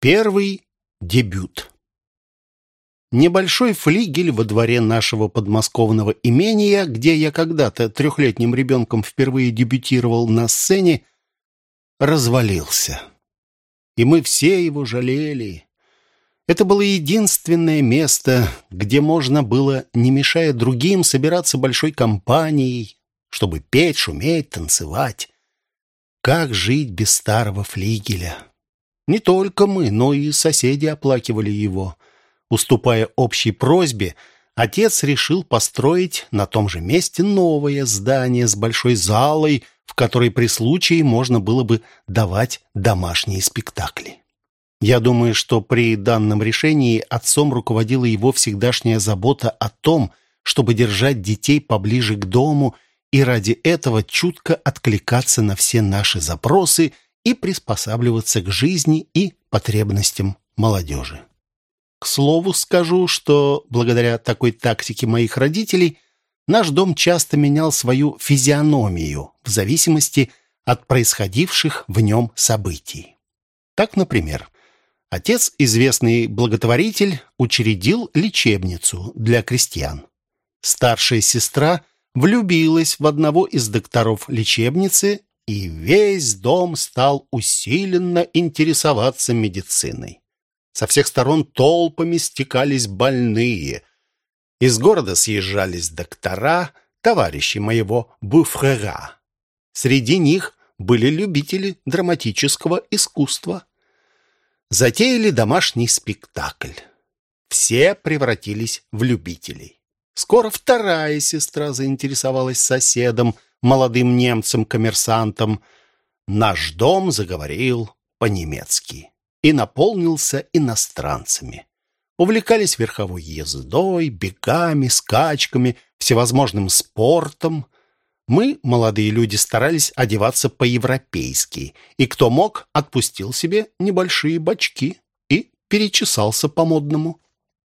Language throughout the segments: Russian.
Первый дебют. Небольшой флигель во дворе нашего подмосковного имения, где я когда-то трехлетним ребенком впервые дебютировал на сцене, развалился. И мы все его жалели. Это было единственное место, где можно было, не мешая другим, собираться большой компанией, чтобы петь, шуметь, танцевать. Как жить без старого флигеля? Не только мы, но и соседи оплакивали его — Уступая общей просьбе, отец решил построить на том же месте новое здание с большой залой, в которой при случае можно было бы давать домашние спектакли. Я думаю, что при данном решении отцом руководила его всегдашняя забота о том, чтобы держать детей поближе к дому и ради этого чутко откликаться на все наши запросы и приспосабливаться к жизни и потребностям молодежи. К слову скажу, что благодаря такой тактике моих родителей наш дом часто менял свою физиономию в зависимости от происходивших в нем событий. Так, например, отец, известный благотворитель, учредил лечебницу для крестьян. Старшая сестра влюбилась в одного из докторов лечебницы, и весь дом стал усиленно интересоваться медициной. Со всех сторон толпами стекались больные. Из города съезжались доктора, товарищи моего буфрера. Среди них были любители драматического искусства. Затеяли домашний спектакль. Все превратились в любителей. Скоро вторая сестра заинтересовалась соседом, молодым немцем-коммерсантом. Наш дом заговорил по-немецки и наполнился иностранцами. Увлекались верховой ездой, бегами, скачками, всевозможным спортом. Мы, молодые люди, старались одеваться по-европейски, и кто мог, отпустил себе небольшие бачки и перечесался по-модному.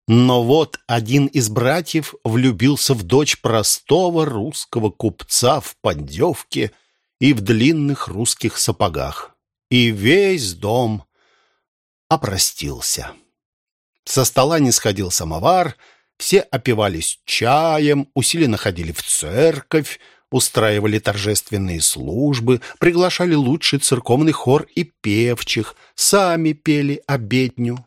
Но вот один из братьев влюбился в дочь простого русского купца в поддевке и в длинных русских сапогах. И весь дом опростился. Со стола не сходил самовар, все опивались чаем, усиленно ходили в церковь, устраивали торжественные службы, приглашали лучший церковный хор и певчих, сами пели обедню.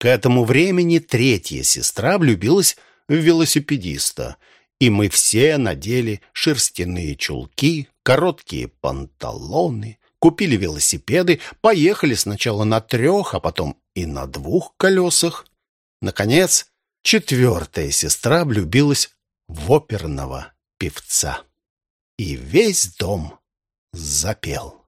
К этому времени третья сестра влюбилась в велосипедиста, и мы все надели шерстяные чулки, короткие панталоны, купили велосипеды, поехали сначала на трех, а потом и на двух колесах. Наконец, четвертая сестра влюбилась в оперного певца. И весь дом запел.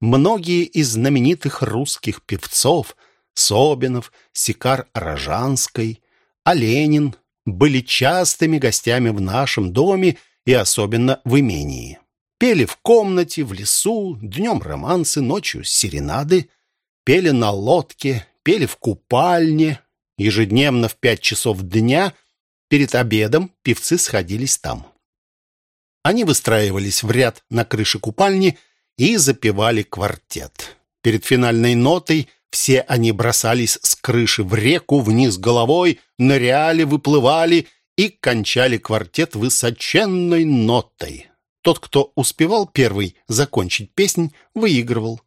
Многие из знаменитых русских певцов Собинов, Сикар Рожанской, Оленин были частыми гостями в нашем доме и особенно в имении. Пели в комнате, в лесу, днем романсы, ночью серенады. Пели на лодке, пели в купальне. Ежедневно в пять часов дня перед обедом певцы сходились там. Они выстраивались в ряд на крыше купальни и запевали квартет. Перед финальной нотой все они бросались с крыши в реку вниз головой, ныряли, выплывали и кончали квартет высоченной нотой. Тот, кто успевал первый закончить песнь, выигрывал.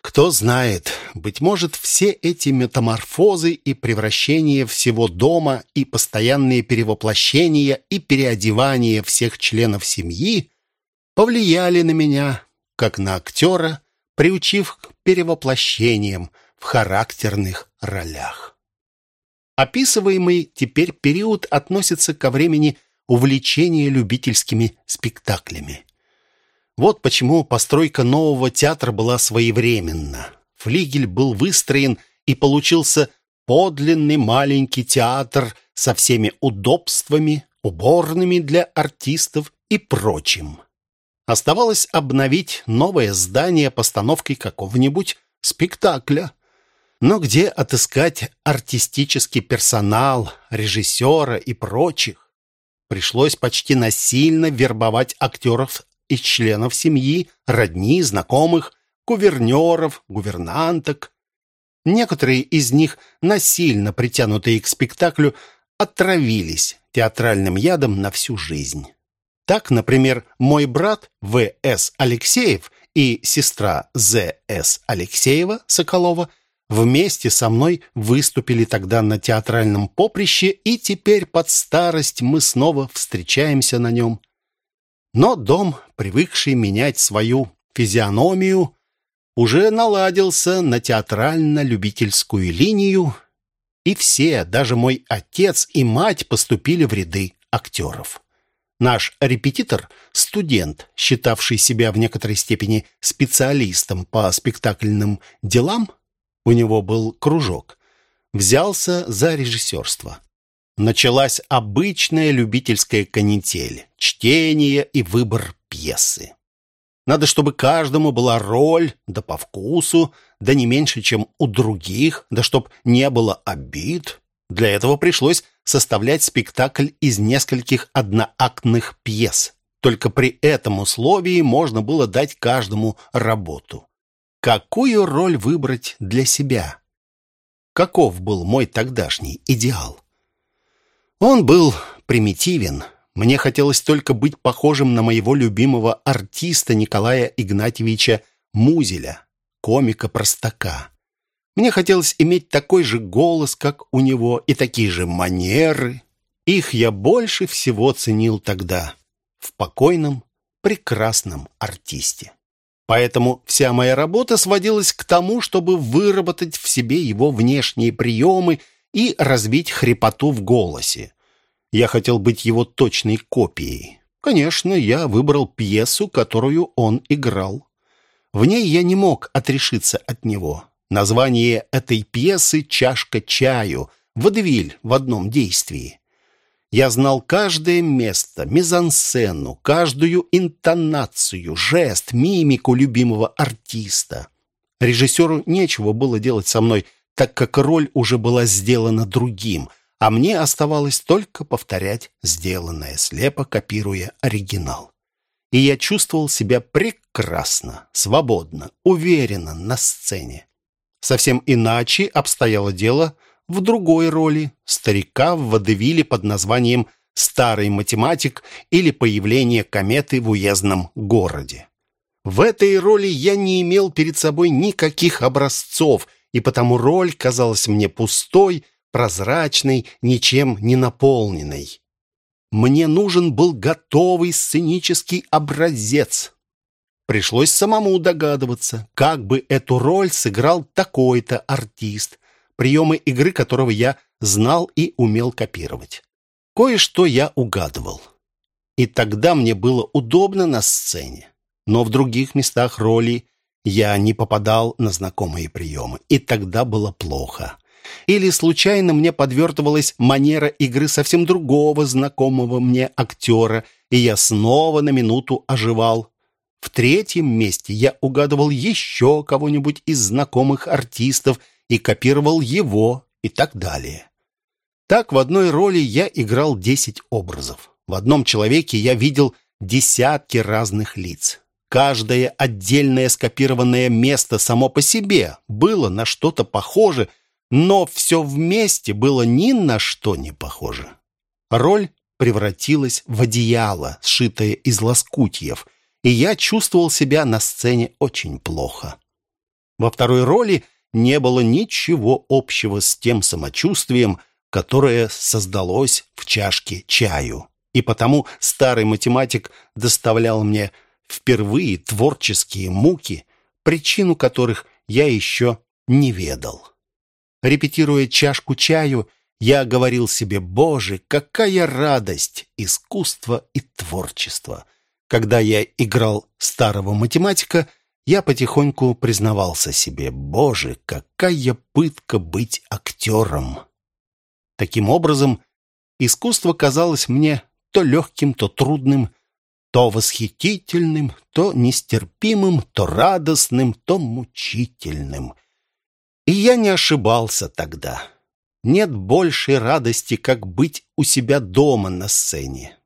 Кто знает, быть может, все эти метаморфозы и превращения всего дома и постоянные перевоплощения и переодевания всех членов семьи повлияли на меня, как на актера, приучив к перевоплощениям в характерных ролях. Описываемый теперь период относится ко времени увлечение любительскими спектаклями. Вот почему постройка нового театра была своевременна. Флигель был выстроен и получился подлинный маленький театр со всеми удобствами, уборными для артистов и прочим. Оставалось обновить новое здание постановкой какого-нибудь спектакля. Но где отыскать артистический персонал, режиссера и прочих? Пришлось почти насильно вербовать актеров и членов семьи, родни, знакомых, гувернеров, гувернанток. Некоторые из них, насильно притянутые к спектаклю, отравились театральным ядом на всю жизнь. Так, например, мой брат В.С. Алексеев и сестра З.С. Алексеева Соколова вместе со мной выступили тогда на театральном поприще, и теперь под старость мы снова встречаемся на нем. Но дом, привыкший менять свою физиономию, уже наладился на театрально-любительскую линию, и все, даже мой отец и мать, поступили в ряды актеров. Наш репетитор, студент, считавший себя в некоторой степени специалистом по спектакльным делам, у него был кружок, взялся за режиссерство. Началась обычная любительская канитель, чтение и выбор пьесы. Надо, чтобы каждому была роль, да по вкусу, да не меньше, чем у других, да чтоб не было обид. Для этого пришлось составлять спектакль из нескольких одноактных пьес. Только при этом условии можно было дать каждому работу. Какую роль выбрать для себя? Каков был мой тогдашний идеал? Он был примитивен, мне хотелось только быть похожим на моего любимого артиста Николая Игнатьевича Музеля, комика-простака. Мне хотелось иметь такой же голос, как у него, и такие же манеры. Их я больше всего ценил тогда, в покойном, прекрасном артисте. Поэтому вся моя работа сводилась к тому, чтобы выработать в себе его внешние приемы и развить хрипоту в голосе. Я хотел быть его точной копией. Конечно, я выбрал пьесу, которую он играл. В ней я не мог отрешиться от него. Название этой пьесы «Чашка чаю», «Водевиль» в одном действии. Я знал каждое место, мизансцену, каждую интонацию, жест, мимику любимого артиста. Режиссеру нечего было делать со мной, так как роль уже была сделана другим – а мне оставалось только повторять сделанное, слепо копируя оригинал. И я чувствовал себя прекрасно, свободно, уверенно на сцене. Совсем иначе обстояло дело в другой роли старика в водевиле под названием «Старый математик» или «Появление кометы в уездном городе». В этой роли я не имел перед собой никаких образцов, и потому роль казалась мне пустой, прозрачной, ничем не наполненной. Мне нужен был готовый сценический образец. Пришлось самому догадываться, как бы эту роль сыграл такой-то артист, приемы игры которого я знал и умел копировать. Кое-что я угадывал. И тогда мне было удобно на сцене. Но в других местах роли я не попадал на знакомые приемы, и тогда было плохо. Или случайно мне подвертывалась манера игры совсем другого знакомого мне актера, и я снова на минуту оживал. В третьем месте я угадывал еще кого-нибудь из знакомых артистов и копировал его и так далее. Так в одной роли я играл десять образов. В одном человеке я видел десятки разных лиц. Каждое отдельное скопированное место само по себе было на что-то похоже – но все вместе было ни на что не похоже. Роль превратилась в одеяло, сшитое из лоскутьев, и я чувствовал себя на сцене очень плохо. Во второй роли не было ничего общего с тем самочувствием, которое создалось в чашке чаю. И потому старый математик доставлял мне впервые творческие муки, причину которых я еще не ведал. Репетируя чашку чаю, я говорил себе, «Боже, какая радость, искусство и творчество!» Когда я играл старого математика, я потихоньку признавался себе, «Боже, какая пытка быть актером!» Таким образом, искусство казалось мне то легким, то трудным, то восхитительным, то нестерпимым, то радостным, то мучительным. И я не ошибался тогда. Нет большей радости, как быть у себя дома на сцене.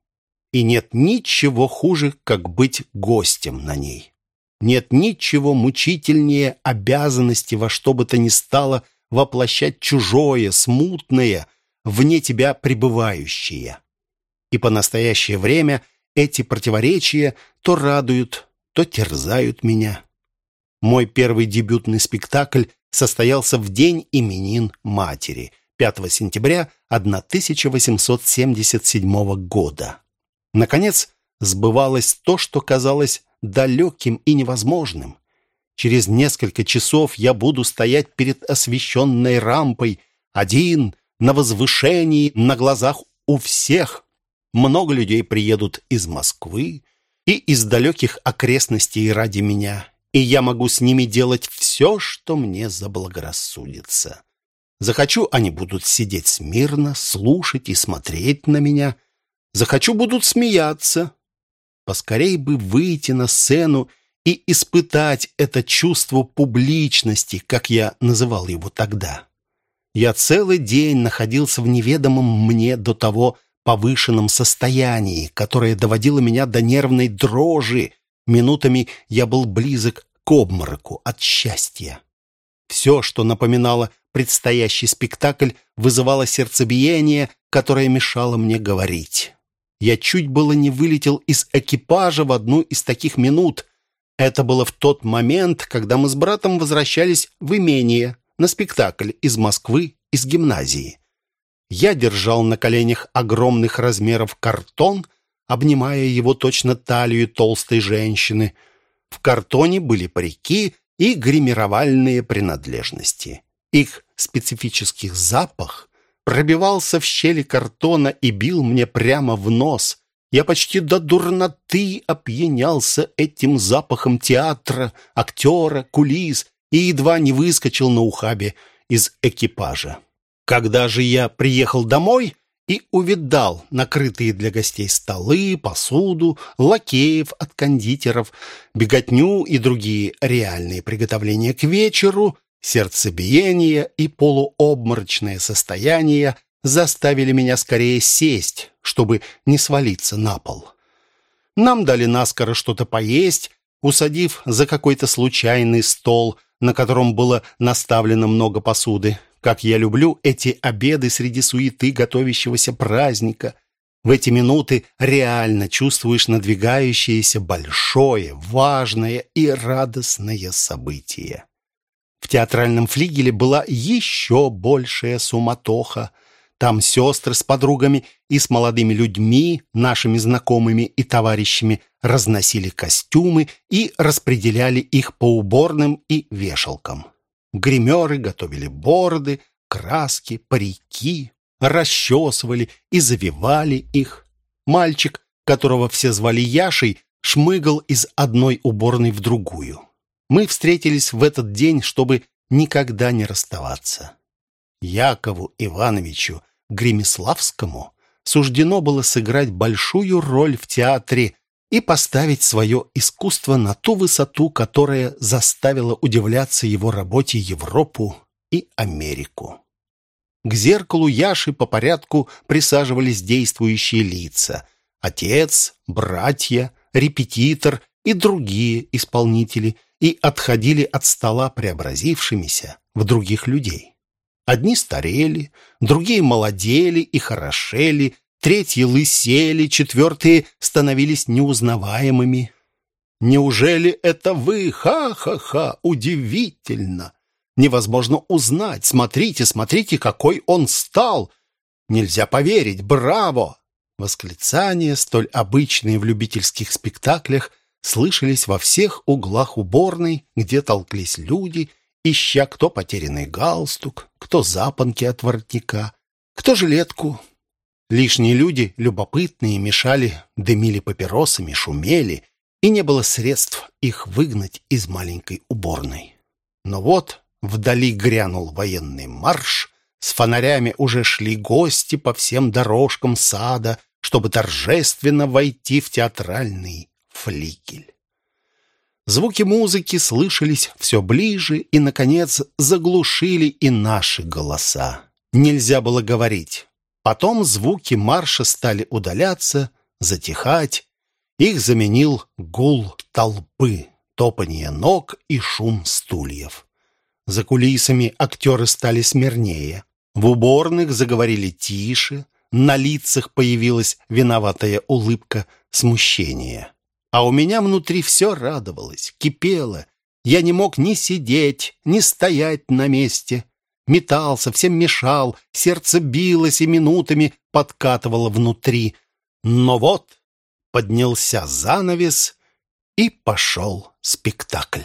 И нет ничего хуже, как быть гостем на ней. Нет ничего мучительнее обязанности во что бы то ни стало воплощать чужое, смутное, вне тебя пребывающее. И по настоящее время эти противоречия то радуют, то терзают меня. Мой первый дебютный спектакль состоялся в день именин матери, 5 сентября 1877 года. Наконец, сбывалось то, что казалось далеким и невозможным. Через несколько часов я буду стоять перед освещенной рампой, один, на возвышении, на глазах у всех. Много людей приедут из Москвы и из далеких окрестностей ради меня, и я могу с ними делать все, что мне заблагорассудится. Захочу, они будут сидеть смирно, слушать и смотреть на меня. Захочу, будут смеяться. Поскорей бы выйти на сцену и испытать это чувство публичности, как я называл его тогда. Я целый день находился в неведомом мне до того повышенном состоянии, которое доводило меня до нервной дрожи. Минутами я был близок к обмороку от счастья. Все, что напоминало предстоящий спектакль, вызывало сердцебиение, которое мешало мне говорить. Я чуть было не вылетел из экипажа в одну из таких минут. Это было в тот момент, когда мы с братом возвращались в имение на спектакль из Москвы, из гимназии. Я держал на коленях огромных размеров картон, обнимая его точно талию толстой женщины. В картоне были парики и гримировальные принадлежности. Их специфический запах пробивался в щели картона и бил мне прямо в нос. Я почти до дурноты опьянялся этим запахом театра, актера, кулис и едва не выскочил на ухабе из экипажа. Когда же я приехал домой и увидал накрытые для гостей столы, посуду, лакеев от кондитеров, беготню и другие реальные приготовления к вечеру, сердцебиение и полуобморочное состояние заставили меня скорее сесть, чтобы не свалиться на пол. Нам дали наскоро что-то поесть, усадив за какой-то случайный стол, на котором было наставлено много посуды. Как я люблю эти обеды среди суеты готовящегося праздника. В эти минуты реально чувствуешь надвигающееся большое, важное и радостное событие. В театральном флигеле была еще большая суматоха. Там сестры с подругами и с молодыми людьми, нашими знакомыми и товарищами, разносили костюмы и распределяли их по уборным и вешалкам. Гримеры готовили бороды, краски, парики, расчесывали и завивали их. Мальчик, которого все звали Яшей, шмыгал из одной уборной в другую. Мы встретились в этот день, чтобы никогда не расставаться. Якову Ивановичу Гремиславскому суждено было сыграть большую роль в театре и поставить свое искусство на ту высоту, которая заставила удивляться его работе Европу и Америку. К зеркалу Яши по порядку присаживались действующие лица. Отец, братья, репетитор и другие исполнители и отходили от стола преобразившимися в других людей. Одни старели, другие молодели и хорошели, Третьи лысели, четвертые становились неузнаваемыми. Неужели это вы? Ха-ха-ха! Удивительно! Невозможно узнать. Смотрите, смотрите, какой он стал! Нельзя поверить! Браво! Восклицания, столь обычные в любительских спектаклях, слышались во всех углах уборной, где толклись люди, ища кто потерянный галстук, кто запонки от воротника, кто жилетку, Лишние люди, любопытные, мешали, дымили папиросами, шумели, и не было средств их выгнать из маленькой уборной. Но вот вдали грянул военный марш, с фонарями уже шли гости по всем дорожкам сада, чтобы торжественно войти в театральный флигель. Звуки музыки слышались все ближе и, наконец, заглушили и наши голоса. Нельзя было говорить. Потом звуки марша стали удаляться, затихать. Их заменил гул толпы. топанье ног и шум стульев. За кулисами актеры стали смирнее. В уборных заговорили тише, на лицах появилась виноватая улыбка смущения. А у меня внутри все радовалось, кипело. Я не мог ни сидеть, ни стоять на месте. Метался, всем мешал, сердце билось и минутами подкатывало внутри. Но вот поднялся занавес, и пошел спектакль.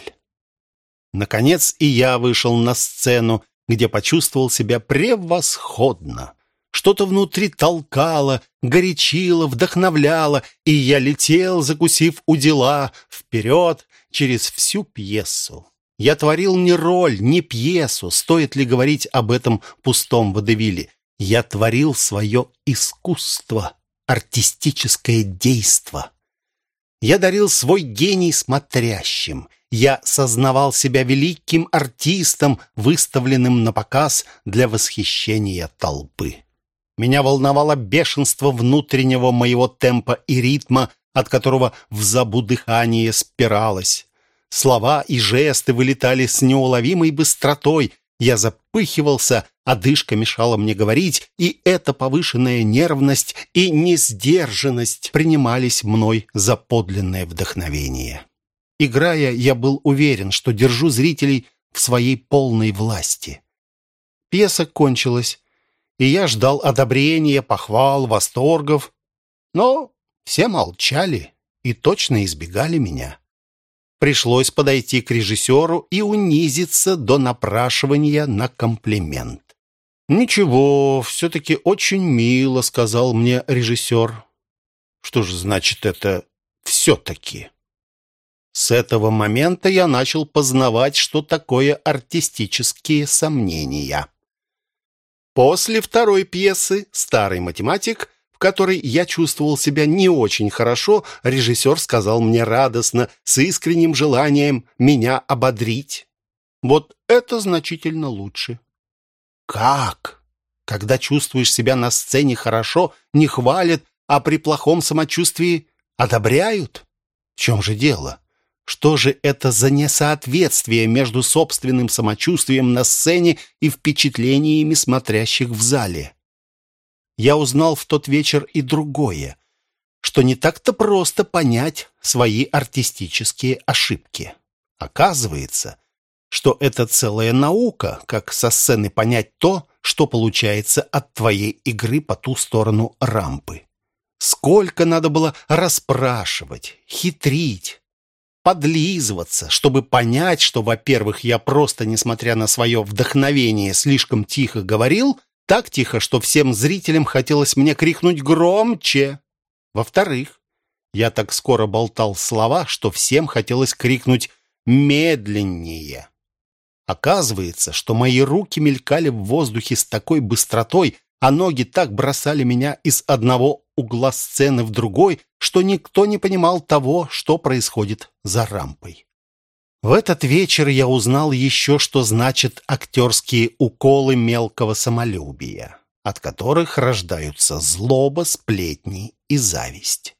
Наконец и я вышел на сцену, где почувствовал себя превосходно. Что-то внутри толкало, горячило, вдохновляло, и я летел, закусив у дела, вперед через всю пьесу. Я творил не роль, не пьесу, стоит ли говорить об этом пустом водевиле. Я творил свое искусство, артистическое действо. Я дарил свой гений смотрящим. Я сознавал себя великим артистом, выставленным на показ для восхищения толпы. Меня волновало бешенство внутреннего моего темпа и ритма, от которого в забу дыхание спиралось. Слова и жесты вылетали с неуловимой быстротой. Я запыхивался, одышка мешала мне говорить, и эта повышенная нервность и несдержанность принимались мной за подлинное вдохновение. Играя, я был уверен, что держу зрителей в своей полной власти. Пьеса кончилась, и я ждал одобрения, похвал, восторгов. Но все молчали и точно избегали меня. Пришлось подойти к режиссеру и унизиться до напрашивания на комплимент. «Ничего, все-таки очень мило», — сказал мне режиссер. «Что же значит это «все-таки»?» С этого момента я начал познавать, что такое артистические сомнения. После второй пьесы «Старый математик» которой я чувствовал себя не очень хорошо, режиссер сказал мне радостно, с искренним желанием меня ободрить. Вот это значительно лучше. Как? Когда чувствуешь себя на сцене хорошо, не хвалят, а при плохом самочувствии одобряют? В чем же дело? Что же это за несоответствие между собственным самочувствием на сцене и впечатлениями смотрящих в зале? я узнал в тот вечер и другое, что не так-то просто понять свои артистические ошибки. Оказывается, что это целая наука, как со сцены понять то, что получается от твоей игры по ту сторону рампы. Сколько надо было расспрашивать, хитрить, подлизываться, чтобы понять, что, во-первых, я просто, несмотря на свое вдохновение, слишком тихо говорил, так тихо, что всем зрителям хотелось мне крикнуть громче. Во-вторых, я так скоро болтал слова, что всем хотелось крикнуть медленнее. Оказывается, что мои руки мелькали в воздухе с такой быстротой, а ноги так бросали меня из одного угла сцены в другой, что никто не понимал того, что происходит за рампой. В этот вечер я узнал еще, что значат актерские уколы мелкого самолюбия, от которых рождаются злоба, сплетни и зависть.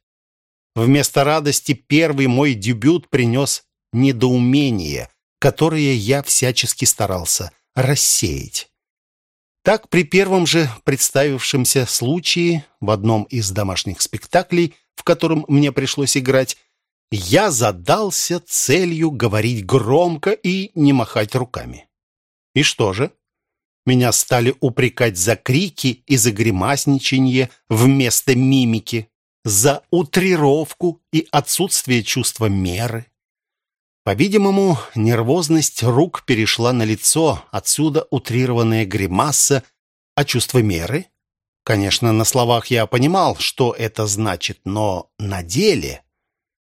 Вместо радости первый мой дебют принес недоумение, которое я всячески старался рассеять. Так, при первом же представившемся случае в одном из домашних спектаклей, в котором мне пришлось играть, я задался целью говорить громко и не махать руками. И что же? Меня стали упрекать за крики и за гримасничание вместо мимики, за утрировку и отсутствие чувства меры. По-видимому, нервозность рук перешла на лицо, отсюда утрированная гримаса, а чувство меры? Конечно, на словах я понимал, что это значит, но на деле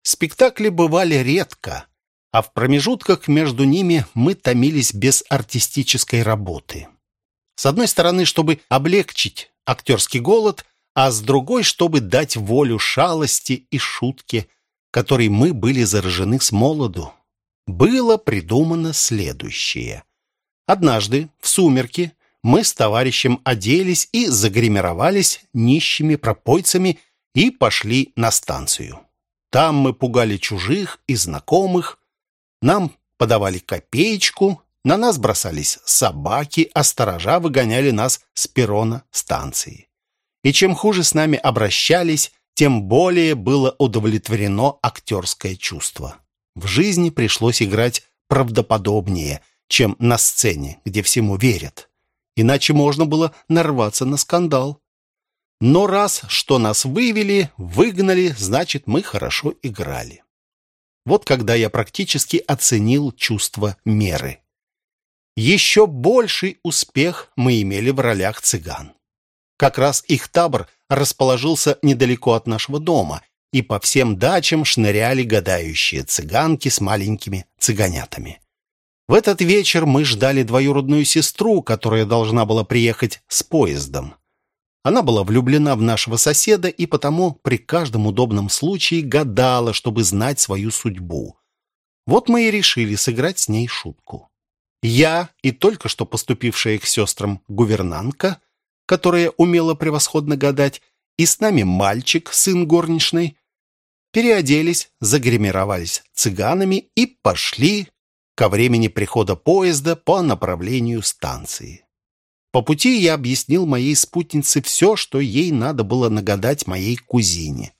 Спектакли бывали редко, а в промежутках между ними мы томились без артистической работы. С одной стороны, чтобы облегчить актерский голод, а с другой, чтобы дать волю шалости и шутке, которой мы были заражены с молоду. Было придумано следующее. Однажды, в сумерки, мы с товарищем оделись и загримировались нищими пропойцами и пошли на станцию. Там мы пугали чужих и знакомых, Нам подавали копеечку, на нас бросались собаки, а сторожа выгоняли нас с перрона станции. И чем хуже с нами обращались, тем более было удовлетворено актерское чувство. В жизни пришлось играть правдоподобнее, чем на сцене, где всему верят. Иначе можно было нарваться на скандал. Но раз что нас вывели, выгнали, значит, мы хорошо играли. Вот когда я практически оценил чувство меры. Еще больший успех мы имели в ролях цыган. Как раз их табор расположился недалеко от нашего дома, и по всем дачам шныряли гадающие цыганки с маленькими цыганятами. В этот вечер мы ждали двоюродную сестру, которая должна была приехать с поездом. Она была влюблена в нашего соседа и потому при каждом удобном случае гадала, чтобы знать свою судьбу. Вот мы и решили сыграть с ней шутку. Я и только что поступившая к сестрам гувернантка, которая умела превосходно гадать, и с нами мальчик, сын горничной, переоделись, загримировались цыганами и пошли ко времени прихода поезда по направлению станции. По пути я объяснил моей спутнице все, что ей надо было нагадать моей кузине.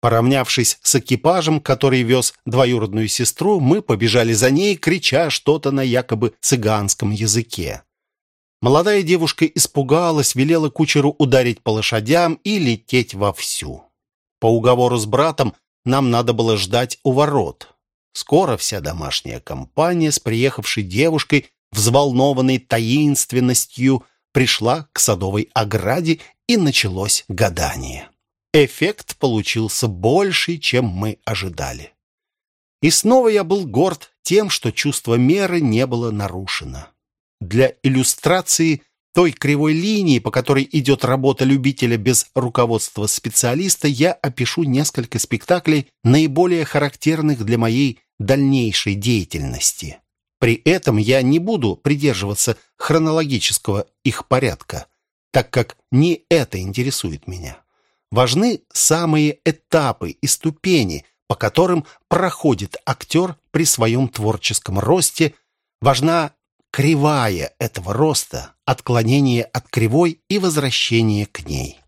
Поравнявшись с экипажем, который вез двоюродную сестру, мы побежали за ней, крича что-то на якобы цыганском языке. Молодая девушка испугалась, велела кучеру ударить по лошадям и лететь вовсю. По уговору с братом нам надо было ждать у ворот. Скоро вся домашняя компания с приехавшей девушкой, взволнованной таинственностью, пришла к садовой ограде и началось гадание. Эффект получился больший, чем мы ожидали. И снова я был горд тем, что чувство меры не было нарушено. Для иллюстрации той кривой линии, по которой идет работа любителя без руководства специалиста, я опишу несколько спектаклей, наиболее характерных для моей дальнейшей деятельности. При этом я не буду придерживаться хронологического их порядка, так как не это интересует меня. Важны самые этапы и ступени, по которым проходит актер при своем творческом росте. Важна кривая этого роста, отклонение от кривой и возвращение к ней.